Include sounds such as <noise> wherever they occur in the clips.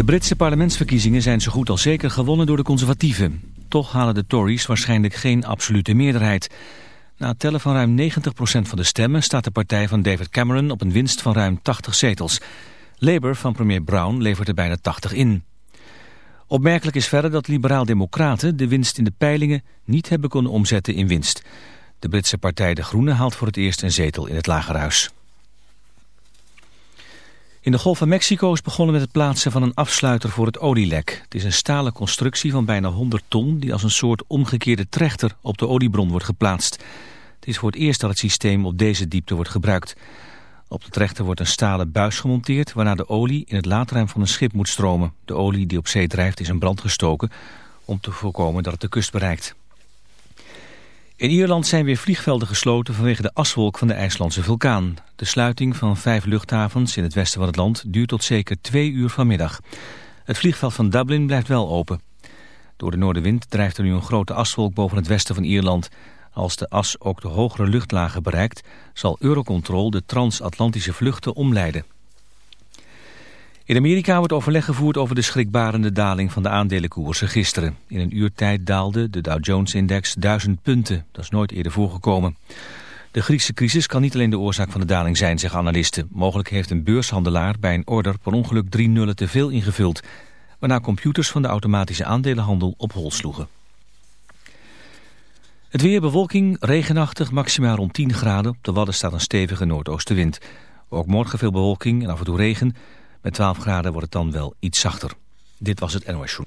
De Britse parlementsverkiezingen zijn zo goed als zeker gewonnen door de conservatieven. Toch halen de Tories waarschijnlijk geen absolute meerderheid. Na het tellen van ruim 90% van de stemmen staat de partij van David Cameron op een winst van ruim 80 zetels. Labour van premier Brown levert er bijna 80 in. Opmerkelijk is verder dat liberaal-democraten de winst in de peilingen niet hebben kunnen omzetten in winst. De Britse partij De Groenen haalt voor het eerst een zetel in het lagerhuis. In de Golf van Mexico is begonnen met het plaatsen van een afsluiter voor het olielek. Het is een stalen constructie van bijna 100 ton die als een soort omgekeerde trechter op de oliebron wordt geplaatst. Het is voor het eerst dat het systeem op deze diepte wordt gebruikt. Op de trechter wordt een stalen buis gemonteerd waarna de olie in het laadruim van een schip moet stromen. De olie die op zee drijft is in brand gestoken om te voorkomen dat het de kust bereikt. In Ierland zijn weer vliegvelden gesloten vanwege de aswolk van de IJslandse vulkaan. De sluiting van vijf luchthavens in het westen van het land duurt tot zeker twee uur vanmiddag. Het vliegveld van Dublin blijft wel open. Door de noordenwind drijft er nu een grote aswolk boven het westen van Ierland. Als de as ook de hogere luchtlagen bereikt, zal Eurocontrol de transatlantische vluchten omleiden. In Amerika wordt overleg gevoerd over de schrikbarende daling van de aandelenkoersen gisteren. In een uur tijd daalde de Dow Jones-index 1000 punten. Dat is nooit eerder voorgekomen. De Griekse crisis kan niet alleen de oorzaak van de daling zijn, zeggen analisten. Mogelijk heeft een beurshandelaar bij een order per ongeluk drie nullen te veel ingevuld. Waarna computers van de automatische aandelenhandel op hol sloegen. Het weer bewolking, regenachtig, maximaal rond 10 graden. Op de Wadden staat een stevige noordoostenwind. Ook morgen veel bewolking en af en toe regen. Met 12 graden wordt het dan wel iets zachter. Dit was het NOS Show.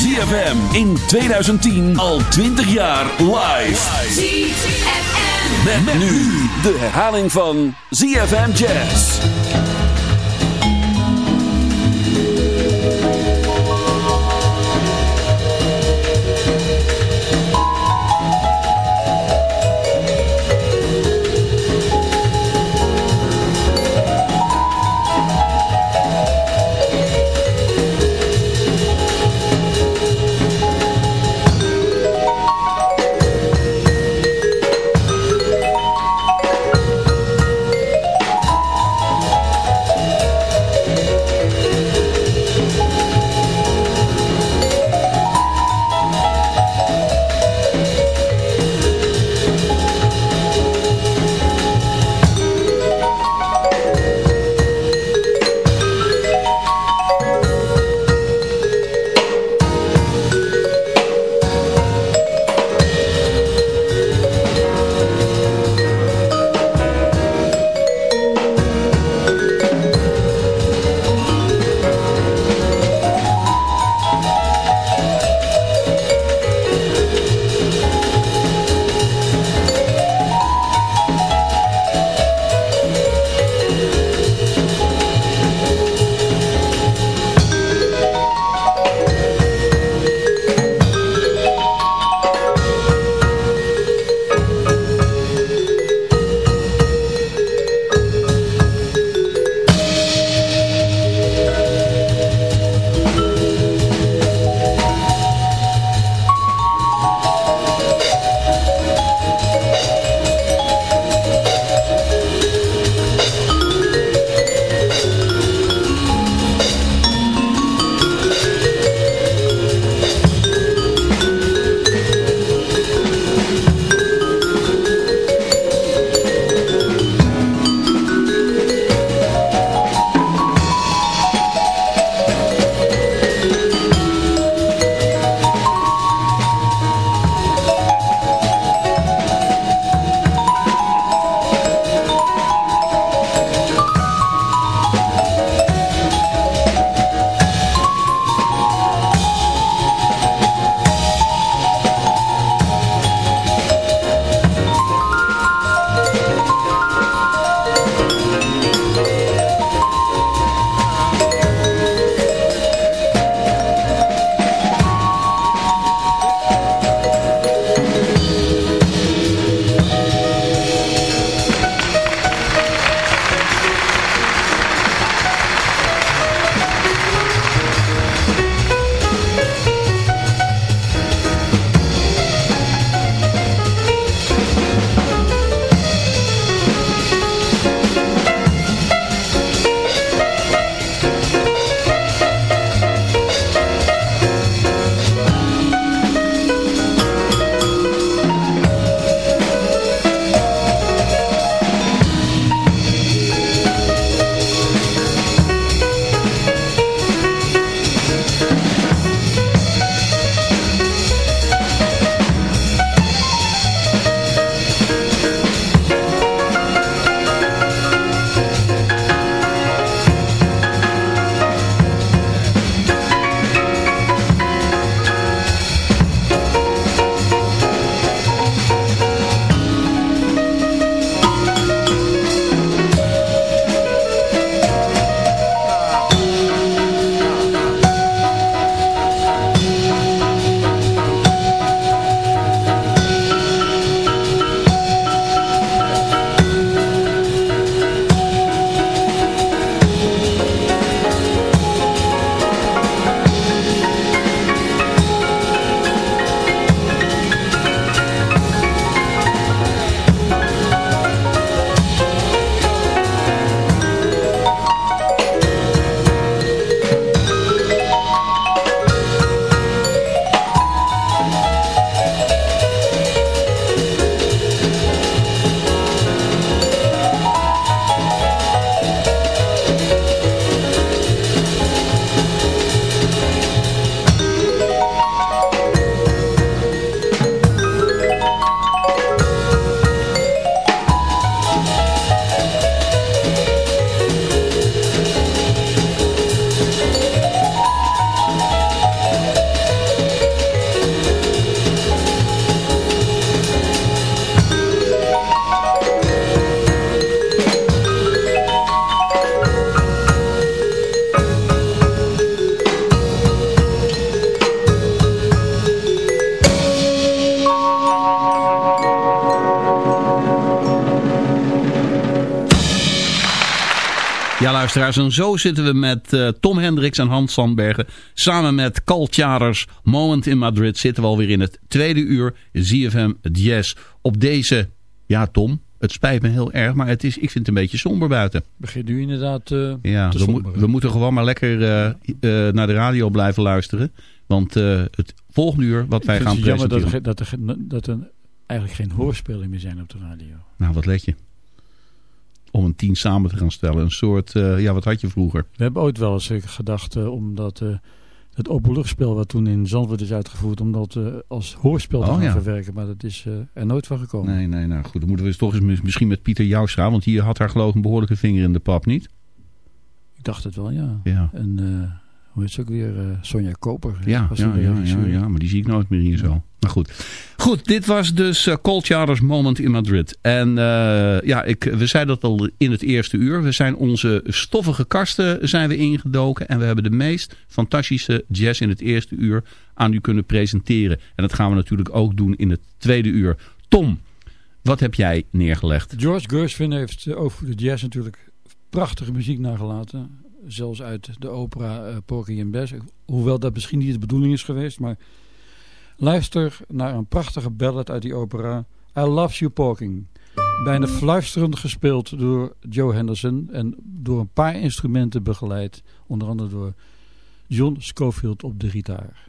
ZFM in 2010 al 20 jaar live. ZFM. Met, met nu de herhaling van ZFM Jazz. Luisteraars, en zo zitten we met uh, Tom Hendricks en Hans Sandbergen. Samen met Cal Tjaders, Moment in Madrid, zitten we alweer in het tweede uur ZFM Jazz. Op deze, ja Tom, het spijt me heel erg, maar het is, ik vind het een beetje somber buiten. Begint u inderdaad uh, Ja, we, mo we, moeten gewoon maar lekker uh, naar de radio blijven luisteren. Want het volgende uur wat wij gaan presenteren... Het jammer dat er, dat er, dat er eigenlijk geen hoorspelen meer zijn op de radio. Nou, wat let je? Om een team samen te gaan stellen. Een soort, uh, ja, wat had je vroeger? We hebben ooit wel eens gedacht uh, om dat, uh, het openluchtspel wat toen in Zandvoort is uitgevoerd, om dat als hoorspel te oh, gaan ja. verwerken. Maar dat is er nooit van gekomen. Nee, nee, nou goed. Dan moeten we toch eens misschien met Pieter Joustra, want hier had haar geloof een behoorlijke vinger in de pap, niet? Ik dacht het wel, ja. ja. En hoe heet ze ook weer? Sonja Koper. Ja, ja, ja, ja, ja, maar die zie ik nooit meer hier zo. Maar goed. Goed, dit was dus uh, Cold Charters Moment in Madrid. En uh, ja, ik, we zeiden dat al in het eerste uur. We zijn onze stoffige kasten zijn we ingedoken. En we hebben de meest fantastische jazz in het eerste uur aan u kunnen presenteren. En dat gaan we natuurlijk ook doen in het tweede uur. Tom, wat heb jij neergelegd? George Gershwin heeft over de jazz natuurlijk prachtige muziek nagelaten zelfs uit de opera uh, Porky and Bess. Hoewel dat misschien niet de bedoeling is geweest. Maar luister naar een prachtige ballad uit die opera. I Love You Porking. Bijna fluisterend gespeeld door Joe Henderson. En door een paar instrumenten begeleid. Onder andere door John Schofield op de gitaar.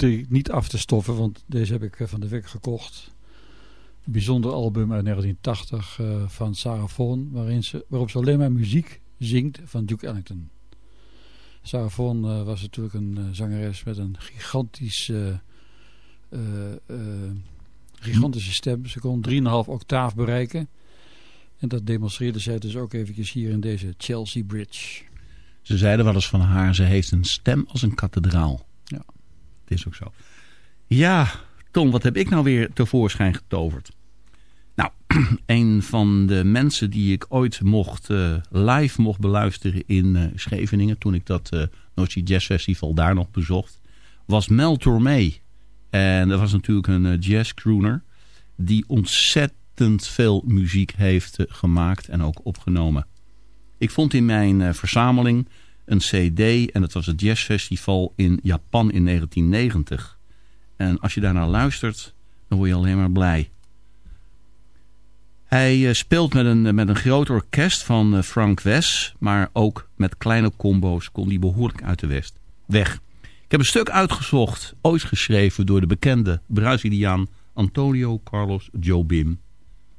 Hoefde ik niet af te stoffen, want deze heb ik eh, van de week gekocht. Een bijzonder album uit 1980 uh, van Sarah Vaughan, waarin ze, waarop ze alleen maar muziek zingt van Duke Ellington. Sarah Vaughan uh, was natuurlijk een zangeres met een gigantische, gigantische stem. Ze kon 3,5 octaaf bereiken. En dat demonstreerde zij dus ook eventjes hier in deze Chelsea Bridge. Ze zeiden wel eens van haar, ze heeft een stem als een kathedraal. Het is ook zo. Ja, Tom, wat heb ik nou weer tevoorschijn getoverd? Nou, <clears throat> een van de mensen die ik ooit mocht, uh, live mocht beluisteren in uh, Scheveningen... toen ik dat uh, Jazz Festival daar nog bezocht... was Mel Tormé. En dat was natuurlijk een jazz crooner... die ontzettend veel muziek heeft gemaakt en ook opgenomen. Ik vond in mijn verzameling een cd en dat was het jazzfestival in Japan in 1990. En als je daarnaar luistert, dan word je alleen maar blij. Hij eh, speelt met een, met een groot orkest van eh, Frank West, maar ook met kleine combo's kon hij behoorlijk uit de west weg. Ik heb een stuk uitgezocht, ooit geschreven door de bekende Braziliaan Antonio Carlos Jobim.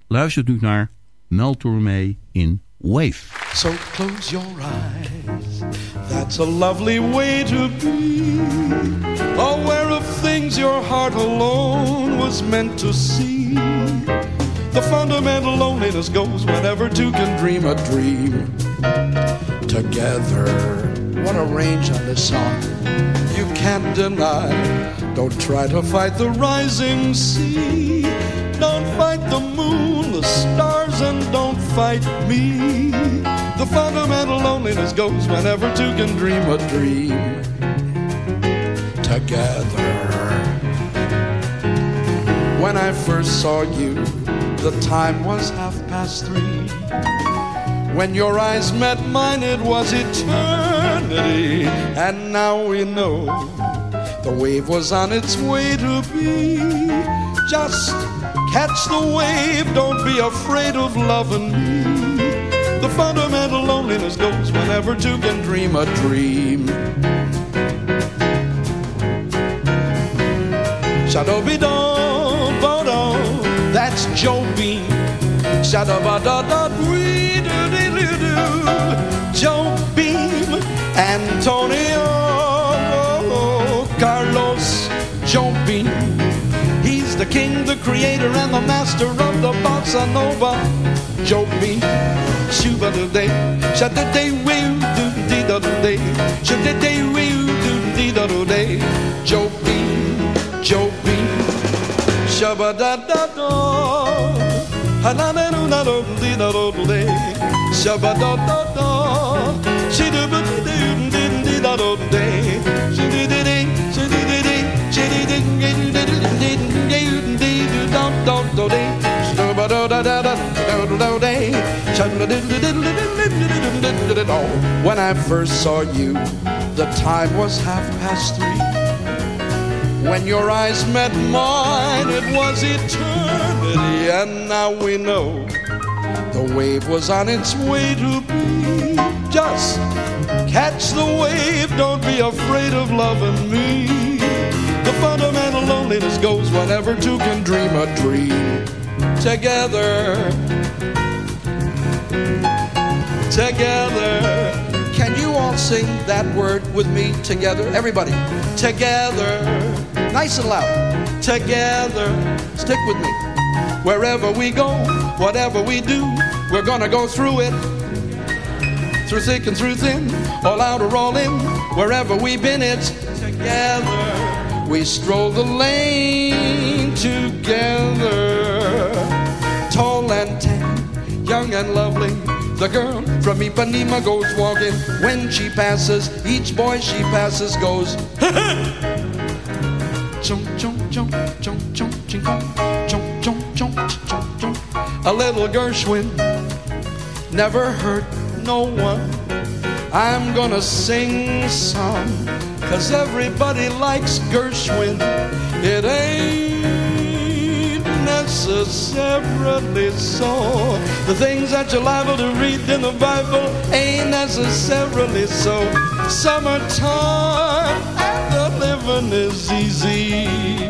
Luistert nu naar Mel Tormé in Wave. So close your eyes, that's a lovely way to be. Aware of things your heart alone was meant to see. The fundamental loneliness goes whenever two can dream a dream together. What a range on this song. You can't deny. Don't try to fight the rising sea. Don't fight the moon, the stars, and don't fight me. The fundamental loneliness goes whenever two can dream a dream together. When I first saw you, the time was half past three. When your eyes met mine, it was eternity. And now we know the wave was on its way to be. Just catch the wave, don't be afraid of loving me. Loneliness goes whenever two can dream a dream. Shadow be dum, that's da da doo doo doo doo. Joe Beam, Antonio Carlos Joe Beam. He's the king, the creator, and the master of the bossa nova. Joe Beam, shoe but the day shut the day will do the dot day shut the day will do the dot day joe b joe b shaba da da do hanamenu na do di da do day shaba da da do she do but do di da do day she do dee dee. When I first saw you, the time was half past three. When your eyes met mine, it was eternity, and now we know the wave was on its way to be. Just catch the wave, don't be afraid of loving me. The fundamental loneliness goes whenever two can dream a dream together. Together. Can you all sing that word with me together? Everybody. Together. Nice and loud. Together. Stick with me. Wherever we go, whatever we do, we're gonna go through it. Through thick and through thin, all out or all in, wherever we've been, it's together. We stroll the lane together. Tall and tan, young and lovely. The girl from Ipanema goes walking. When she passes, each boy she passes goes. Chum, chum, chum, chum, ching, chum, chum, chum, chum, chum, chum. A little Gershwin never hurt no one. I'm gonna sing some, cause everybody likes Gershwin. It ain't necessarily so. The things that you're liable to read in the Bible ain't necessarily so. Summertime and the living is easy.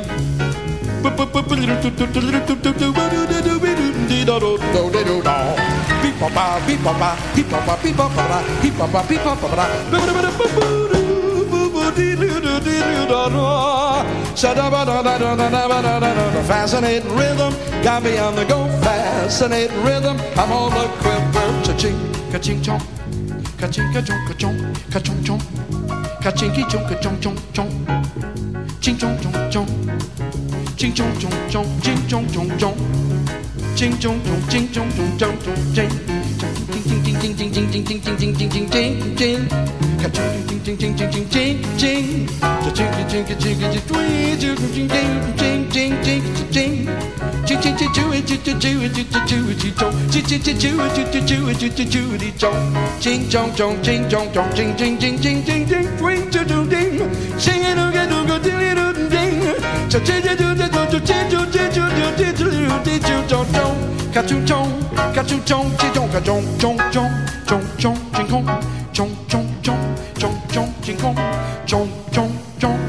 Fascinating rhythm, got me on the go. Fascinating rhythm, I'm all a quiver. Cha-ching, ka-ching, chong, ka-ching, ka-chong, ka-chong, ka-chong, chong, ka-ching, ki-chong, ka-chong, chong, chong, ching, chong, chong, chong, ching, chong, chong, chong, ching, chong, chong, chong, ching, chong, chong, ching, chong, chong, chong, chong, ching, ching, ching, ching, ching, ching, ching, ching, ching, ching, ching, ching, ching, ching, ka ching ching ching ching ching ching ching cha ching ching ching ching ching twing ching ching ching ching ching ching ching ching ching chew it chew chew it chew chew it chew ching ching ching chew it chew chew it chew chew it chew ching chong chong ching chong chong ching ching ching ching ching ching twing ching ching ding ching it do get do go ding it do ding cha ching ching do do do ching ching ching ching ching ching ching ching chong chong ka chu chong ka chu chong ching chong ka chong chong chong chong chong ching kong chong chong chong ching gong chong chong chong.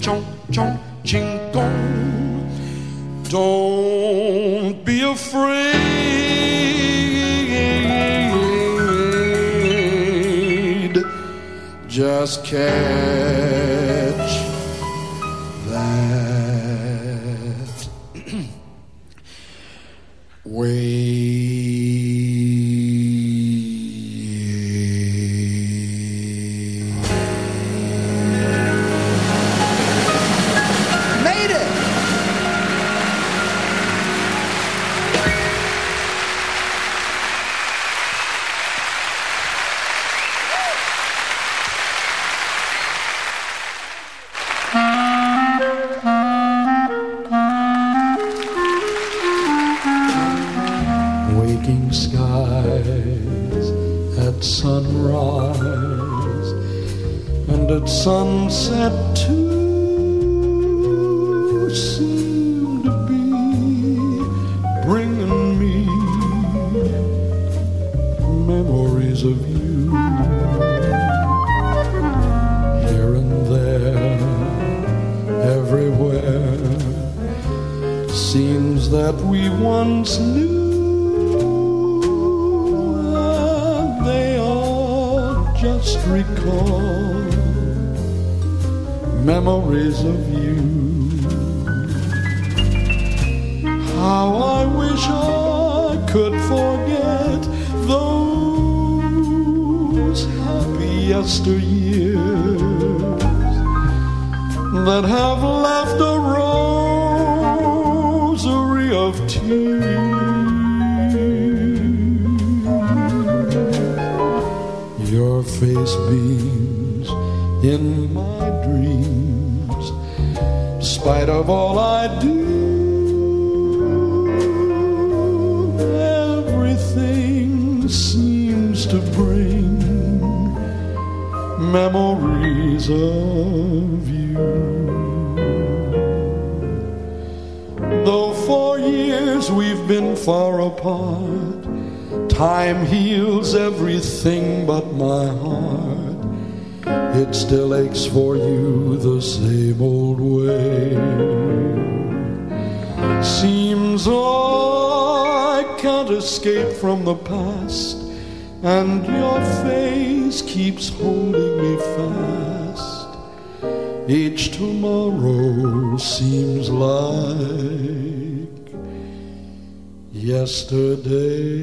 Chong chong ching gong don't be afraid. Just care. Sunset too for you the same old way. Seems I can't escape from the past, and your face keeps holding me fast. Each tomorrow seems like yesterday.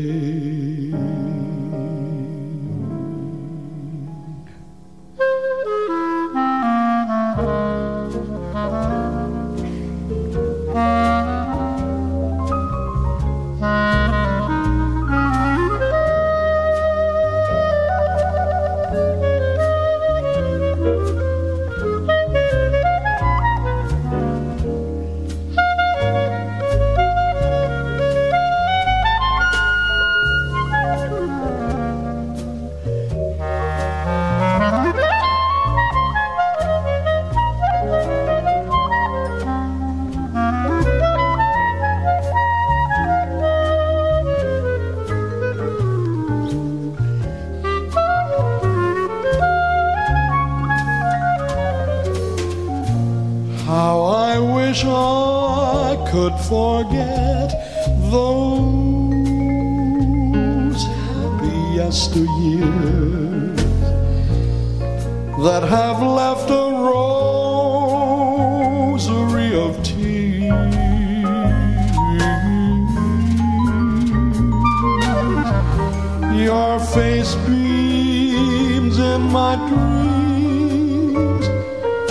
Forget those happy yesteryears that have left a rosary of tears. Your face beams in my dreams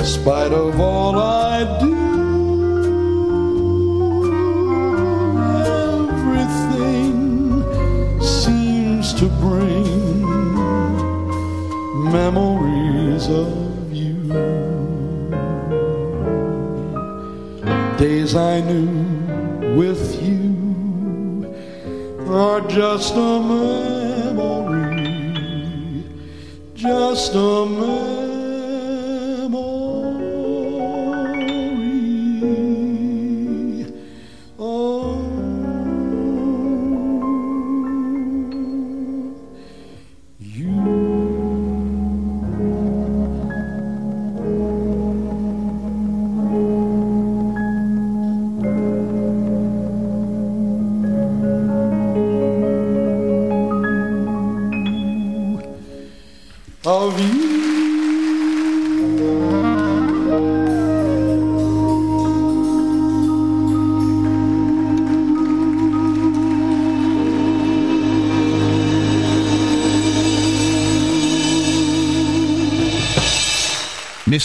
spite of all I do. Of you. Days I knew with you are just a memory, just a memory.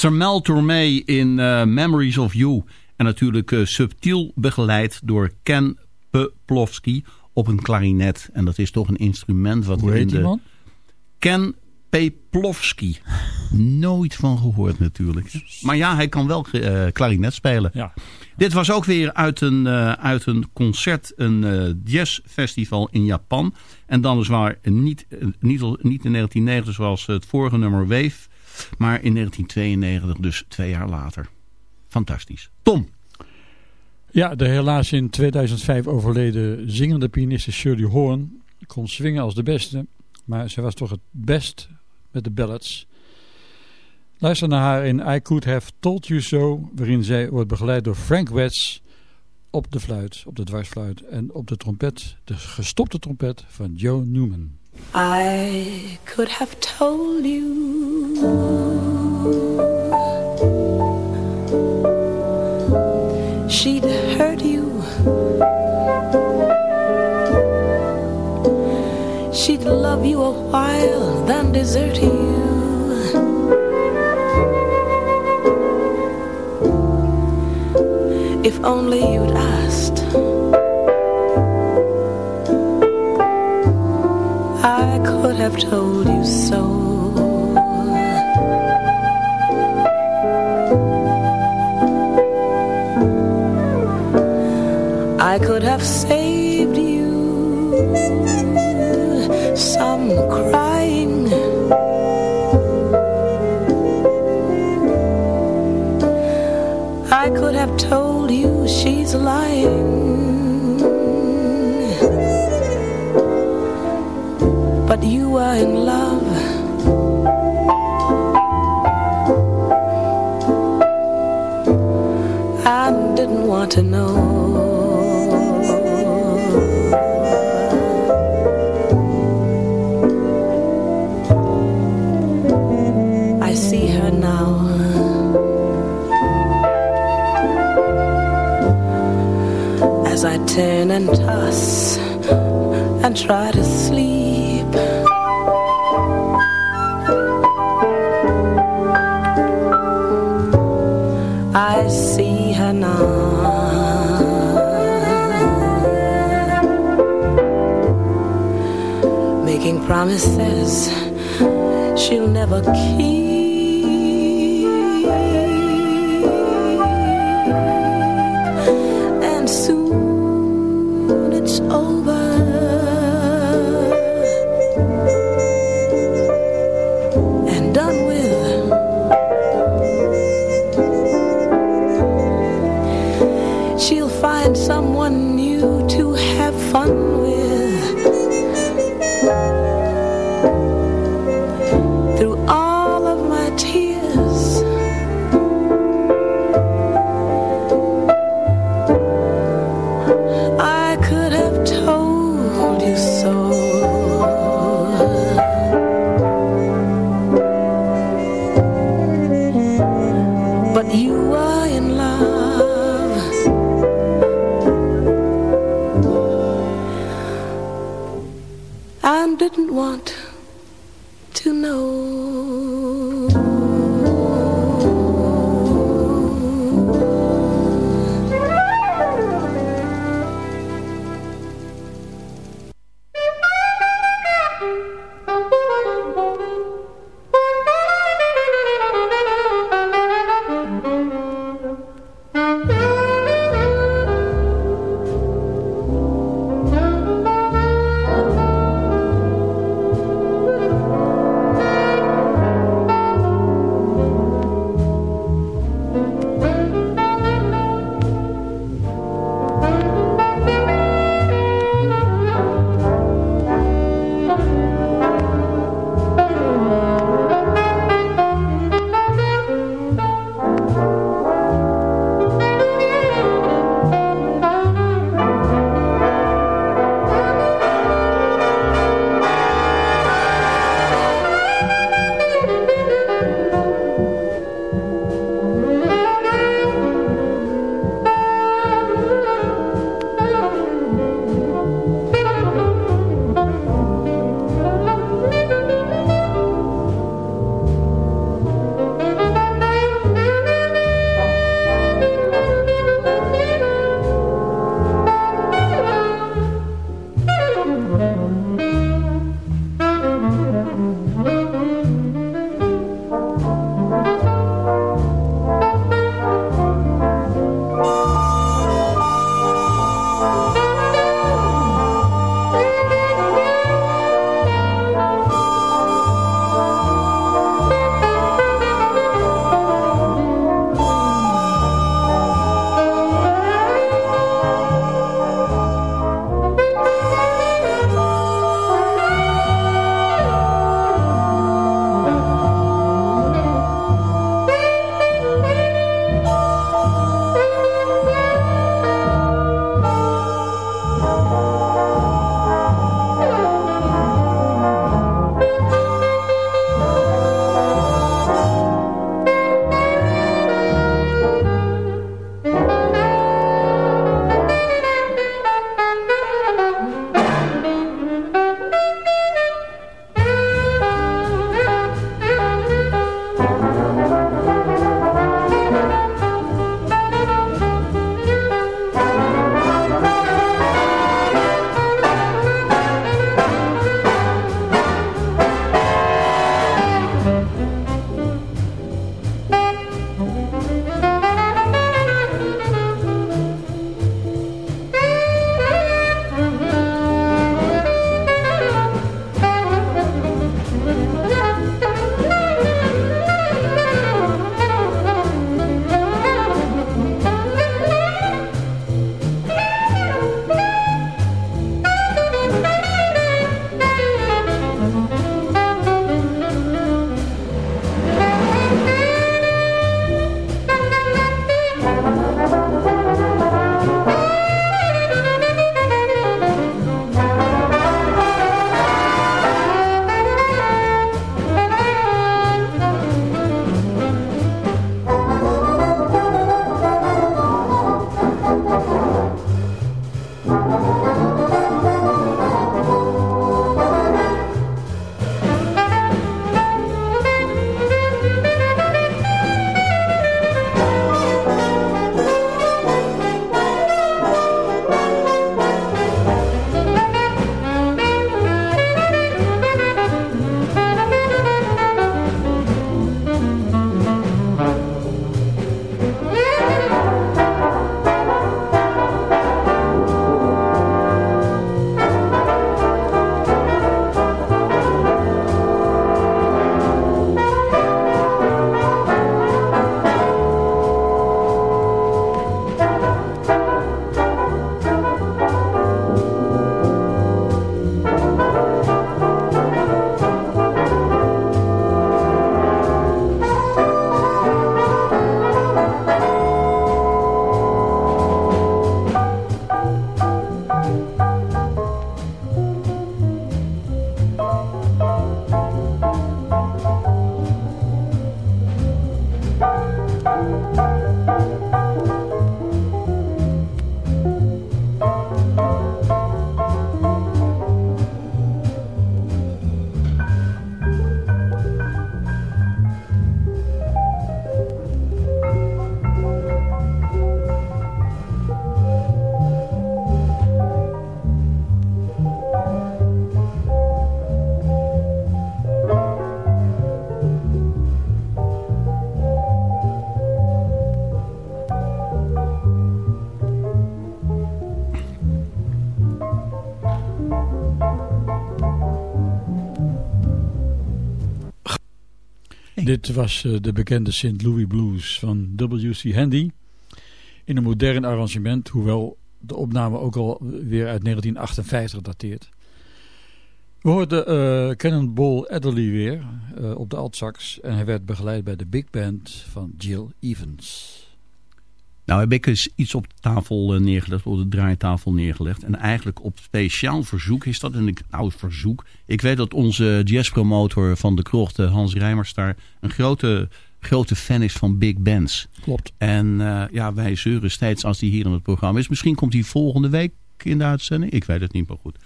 Mr. Mel Tormé in uh, Memories of You. En natuurlijk uh, subtiel begeleid door Ken Peplowski op een klarinet. En dat is toch een instrument wat... Hoe heet die man? Ken Peplowski. Nooit van gehoord natuurlijk. Maar ja, hij kan wel uh, klarinet spelen. Ja. Dit was ook weer uit een, uh, uit een concert, een uh, jazzfestival in Japan. En dan is waar niet, niet, niet in 1990 zoals het vorige nummer Wave... Maar in 1992, dus twee jaar later. Fantastisch. Tom. Ja, de helaas in 2005 overleden zingende pianiste Shirley Horn kon swingen als de beste. Maar ze was toch het best met de ballads. Luister naar haar in I Could Have Told You So, waarin zij wordt begeleid door Frank Wetz op de fluit, op de dwarsfluit en op de trompet, de gestopte trompet van Joe Newman. I could have told you she'd hurt you. She'd love you a while, then desert you. If only you'd asked. Have told you so. I could have saved you some crying. I could have told you she's lying. You were in love. I didn't want to know. I see her now. As I turn and toss and try to sleep. Promises she'll never keep. Dit was uh, de bekende St. Louis Blues van W.C. Handy. In een modern arrangement, hoewel de opname ook al weer uit 1958 dateert. We hoorden uh, Cannonball Adderley weer uh, op de altsax en hij werd begeleid bij de big band van Jill Evans. Nou heb ik eens iets op de tafel neergelegd, op de draaitafel neergelegd. En eigenlijk op speciaal verzoek is dat. En ik, nou, verzoek. Ik weet dat onze jazzpromotor van de krocht, Hans Rijmers, daar een grote, grote fan is van big bands. Klopt. En uh, ja, wij zeuren steeds als hij hier in het programma is. Misschien komt hij volgende week in de uitzending. Ik weet het niet meer goed.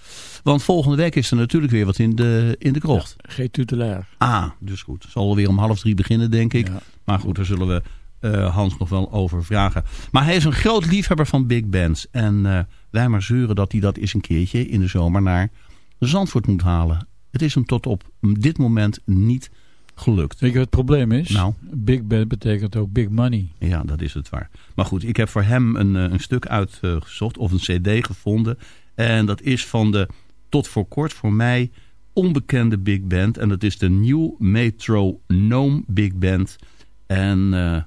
Want volgende week is er natuurlijk weer wat in de, in de krocht. Ja, geen tutelaar. Ah, dus goed. Zal weer om half drie beginnen, denk ik. Ja. Maar goed, daar zullen we uh, Hans nog wel over vragen. Maar hij is een groot liefhebber van big bands. En uh, wij maar zeuren dat hij dat eens een keertje in de zomer naar Zandvoort moet halen. Het is hem tot op dit moment niet gelukt. Weet je wat het probleem is? Nou? Big band betekent ook big money. Ja, dat is het waar. Maar goed, ik heb voor hem een, een stuk uitgezocht of een cd gevonden. En dat is van de tot voor kort voor mij onbekende big band. En dat is de New Metronome Big Band. En uh,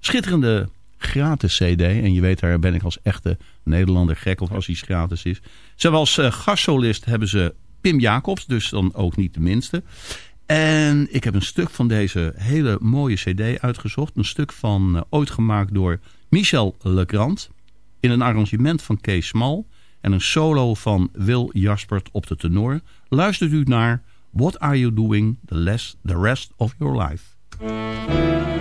schitterende gratis cd. En je weet, daar ben ik als echte Nederlander gek op als iets gratis is. Zoals uh, gastsolist hebben ze Pim Jacobs, dus dan ook niet de minste. En ik heb een stuk van deze hele mooie cd uitgezocht. Een stuk van uh, ooit gemaakt door Michel Legrand. In een arrangement van Kees Smal. En een solo van Wil Jaspert op de tenor. Luistert u naar What Are You Doing the, the Rest of Your Life.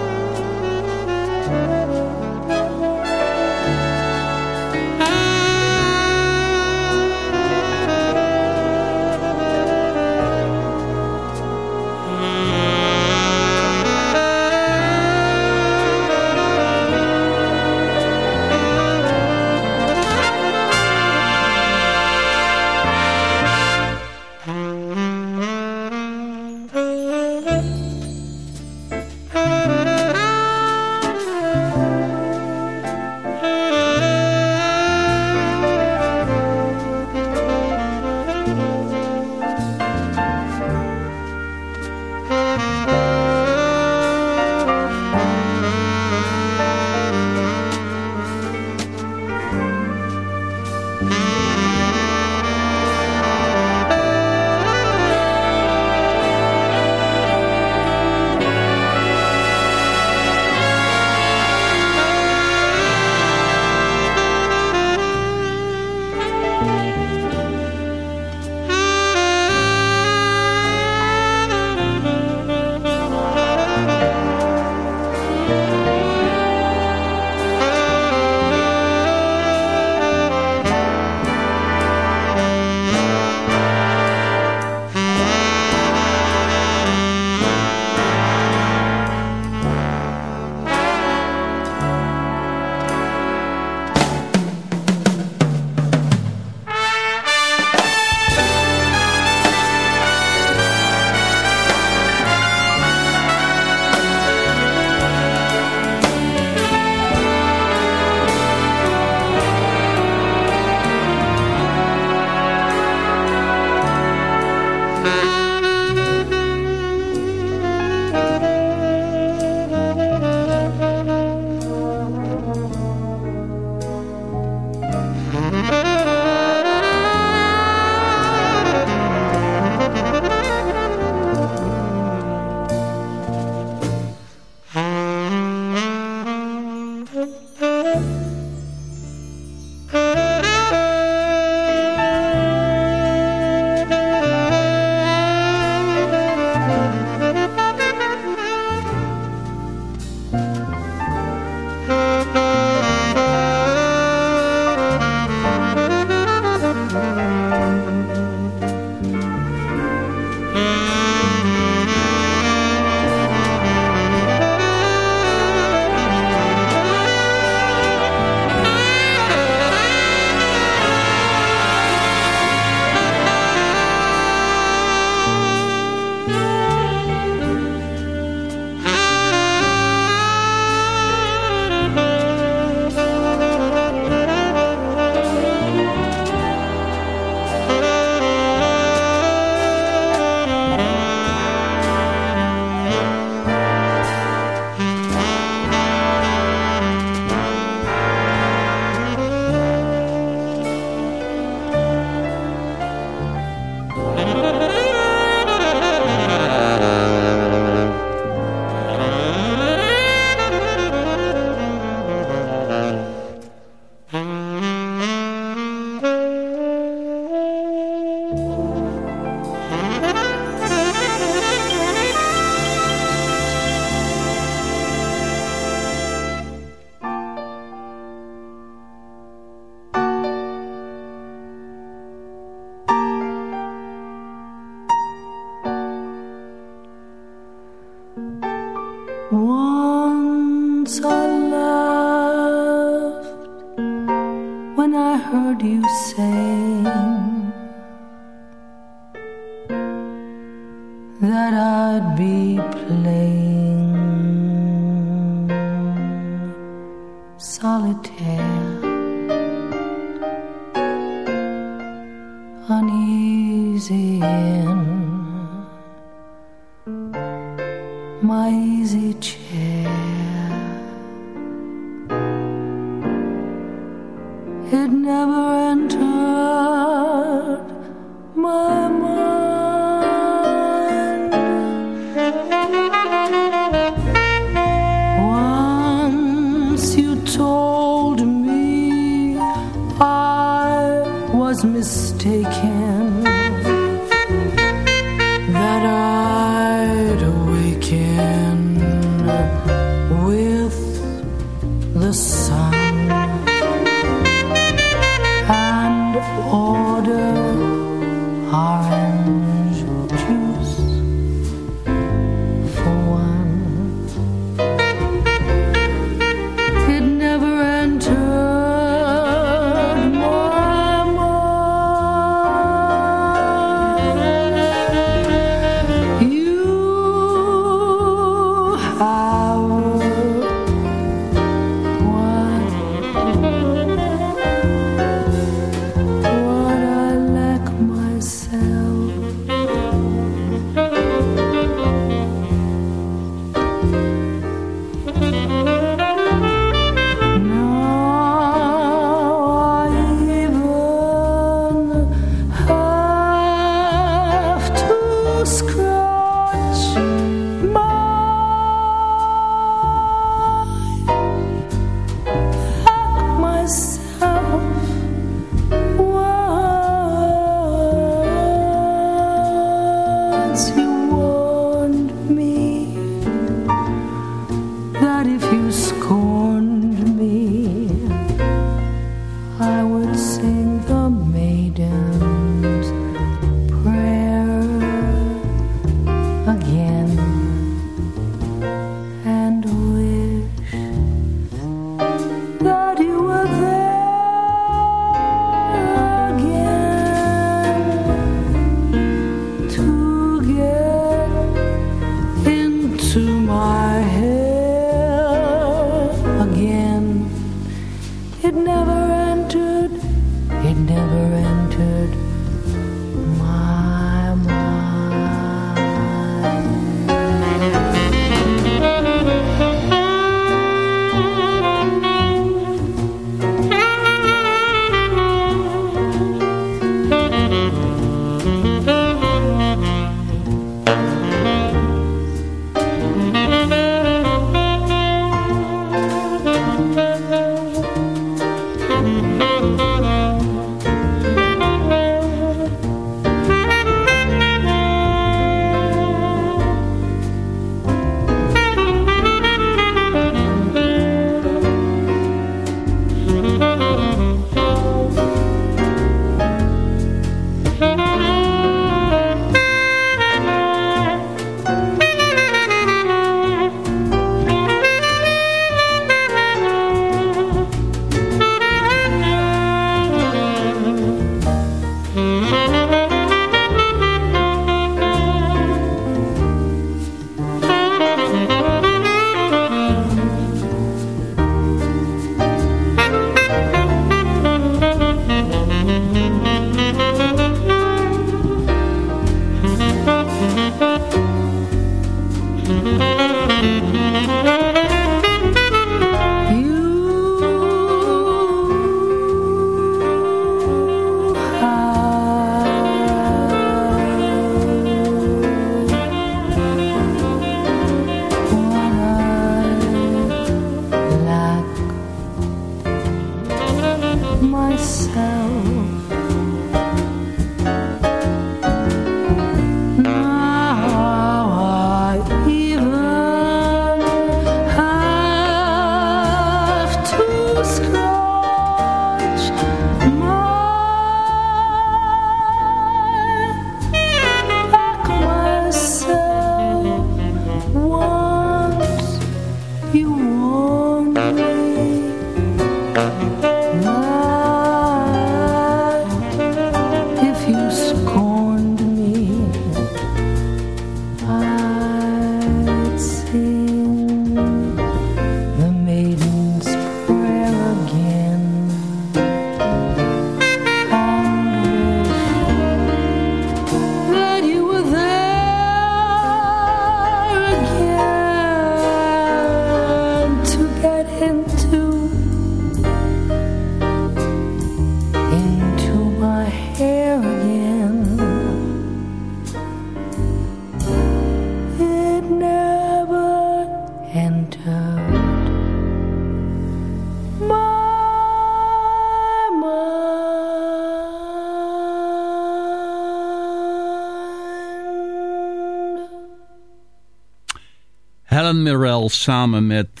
Samen met uh,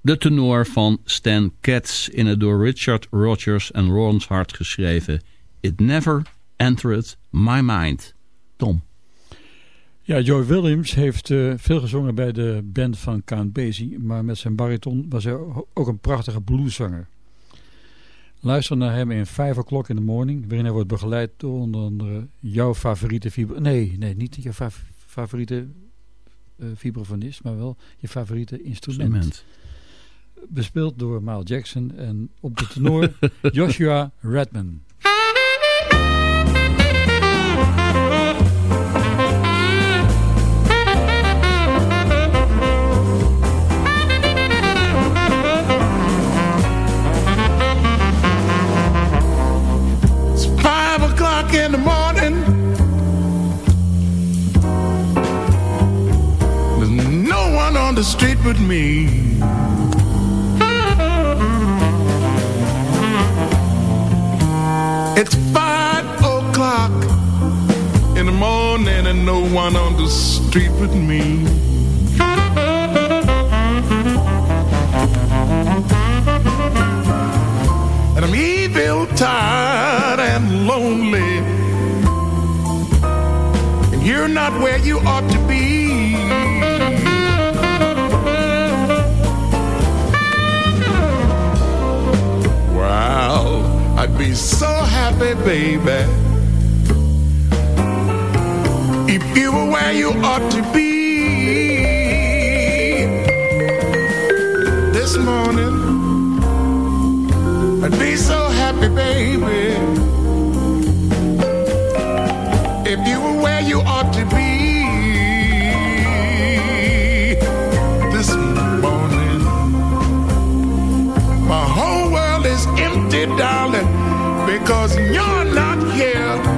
de tenor van Stan Katz in het door Richard Rogers en Ron Hart geschreven It Never Entered My Mind. Tom. Ja, Joy Williams heeft uh, veel gezongen bij de band van Count Basie, maar met zijn bariton was hij ook een prachtige blueszanger. Luister naar hem in 5 o'clock in the morning, waarin hij wordt begeleid door onder andere jouw favoriete. Nee, nee, niet jouw fa favoriete uh, vibrafonist, maar wel je favoriete instrument. instrument. Bespeeld door Miles Jackson en op de tenor <laughs> Joshua Redman. The street but me. It's five o'clock in the morning and no one on the street with me. And I'm evil tired and lonely. And you're not where you ought to be so happy, baby. If you were where you ought to be. This morning I'd be so happy, baby, if you were where you ought to be this because you're not here.